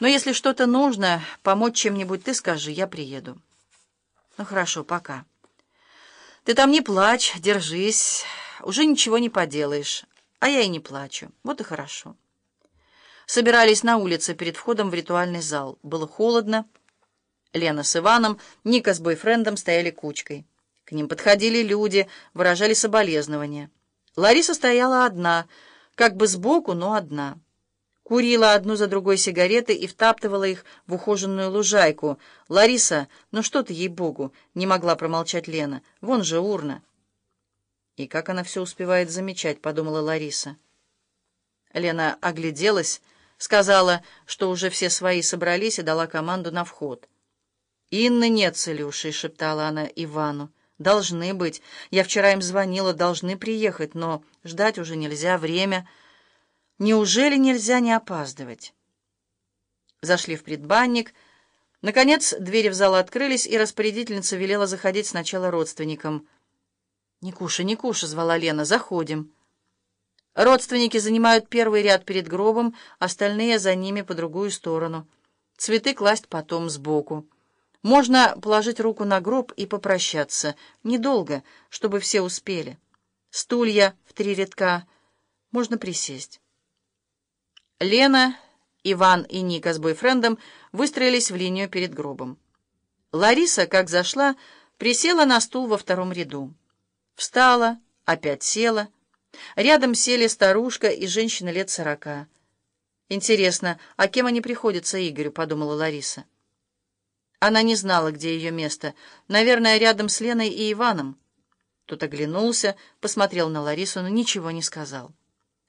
Но если что-то нужно, помочь чем-нибудь, ты скажи, я приеду. Ну хорошо, пока. Ты там не плачь, держись. Уже ничего не поделаешь. А я и не плачу. Вот и хорошо. Собирались на улице перед входом в ритуальный зал. Было холодно. Лена с Иваном, Ника с бойфрендом стояли кучкой. К ним подходили люди, выражали соболезнования. Лариса стояла одна, как бы сбоку, но одна курила одну за другой сигареты и втаптывала их в ухоженную лужайку. «Лариса, ну что ты, ей-богу!» — не могла промолчать Лена. «Вон же урна!» «И как она все успевает замечать?» — подумала Лариса. Лена огляделась, сказала, что уже все свои собрались и дала команду на вход. «Инны нет, с Илюшей», — шептала она Ивану. «Должны быть. Я вчера им звонила, должны приехать, но ждать уже нельзя, время...» Неужели нельзя не опаздывать? Зашли в предбанник. Наконец, двери в зал открылись, и распорядительница велела заходить сначала родственникам. «Никуша, Никуша!» — звала Лена. «Заходим». Родственники занимают первый ряд перед гробом, остальные за ними по другую сторону. Цветы класть потом сбоку. Можно положить руку на гроб и попрощаться. Недолго, чтобы все успели. Стулья в три рядка. Можно присесть. Лена, Иван и Ника с бойфрендом выстроились в линию перед гробом. Лариса, как зашла, присела на стул во втором ряду. Встала, опять села. Рядом сели старушка и женщина лет сорока. «Интересно, а кем они приходятся Игорю?» — подумала Лариса. Она не знала, где ее место. Наверное, рядом с Леной и Иваном. Тут оглянулся, посмотрел на Ларису, но ничего не сказал.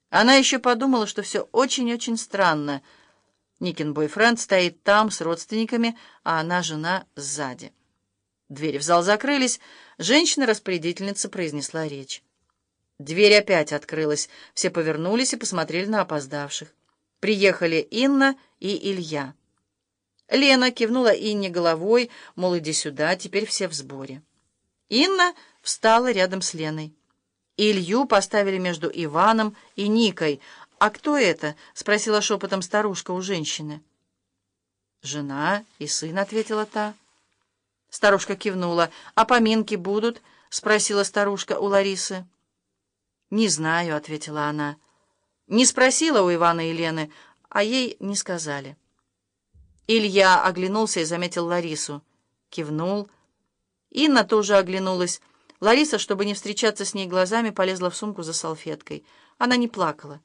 Она еще подумала, что все очень-очень странно. Никин бойфренд стоит там с родственниками, а она, жена, сзади. Двери в зал закрылись, женщина-распорядительница произнесла речь. Дверь опять открылась, все повернулись и посмотрели на опоздавших. Приехали Инна и Илья. Лена кивнула Инне головой, мол, иди сюда, теперь все в сборе. Инна встала рядом с Леной. Илью поставили между Иваном и Никой. «А кто это?» — спросила шепотом старушка у женщины. «Жена и сын», — ответила та. Старушка кивнула. «А поминки будут?» — спросила старушка у Ларисы. «Не знаю», — ответила она. Не спросила у Ивана и Лены, а ей не сказали. Илья оглянулся и заметил Ларису. Кивнул. Инна тоже оглянулась. Лариса, чтобы не встречаться с ней глазами, полезла в сумку за салфеткой. Она не плакала.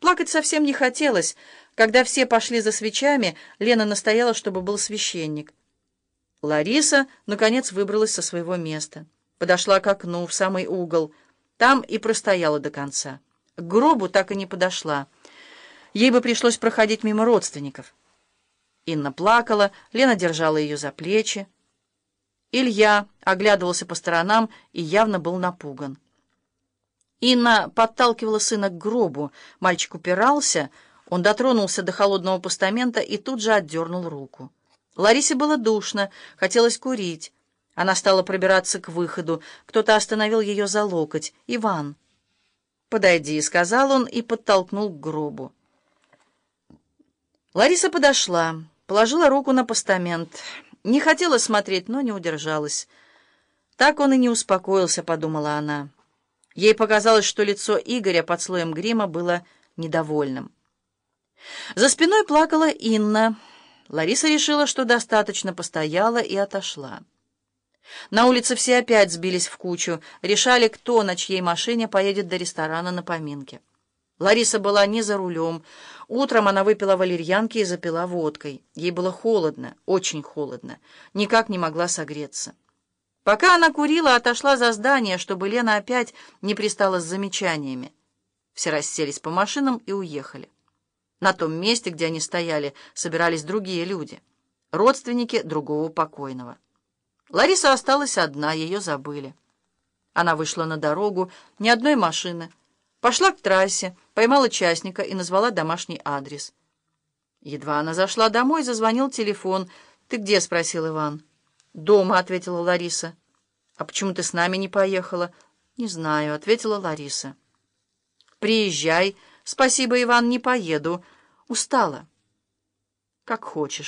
Плакать совсем не хотелось. Когда все пошли за свечами, Лена настояла, чтобы был священник. Лариса, наконец, выбралась со своего места. Подошла к окну, в самый угол. Там и простояла до конца. К гробу так и не подошла. Ей бы пришлось проходить мимо родственников. Инна плакала, Лена держала ее за плечи. Илья оглядывался по сторонам и явно был напуган. Инна подталкивала сына к гробу. Мальчик упирался, он дотронулся до холодного постамента и тут же отдернул руку. Ларисе было душно, хотелось курить. Она стала пробираться к выходу. Кто-то остановил ее за локоть. «Иван!» «Подойди», — сказал он и подтолкнул к гробу. Лариса подошла, положила руку на постамент. Не хотела смотреть, но не удержалась. Так он и не успокоился, подумала она. Ей показалось, что лицо Игоря под слоем грима было недовольным. За спиной плакала Инна. Лариса решила, что достаточно постояла и отошла. На улице все опять сбились в кучу, решали, кто на чьей машине поедет до ресторана на поминке. Лариса была не за рулем. Утром она выпила валерьянки и запила водкой. Ей было холодно, очень холодно. Никак не могла согреться. Пока она курила, отошла за здание, чтобы Лена опять не пристала с замечаниями. Все расселись по машинам и уехали. На том месте, где они стояли, собирались другие люди. Родственники другого покойного. Лариса осталась одна, ее забыли. Она вышла на дорогу, ни одной машины. Пошла к трассе, поймала частника и назвала домашний адрес. Едва она зашла домой, зазвонил телефон. «Ты где?» — спросил Иван. «Дома», — ответила Лариса. «А почему ты с нами не поехала?» «Не знаю», — ответила Лариса. «Приезжай». «Спасибо, Иван, не поеду. Устала». Как хочешь.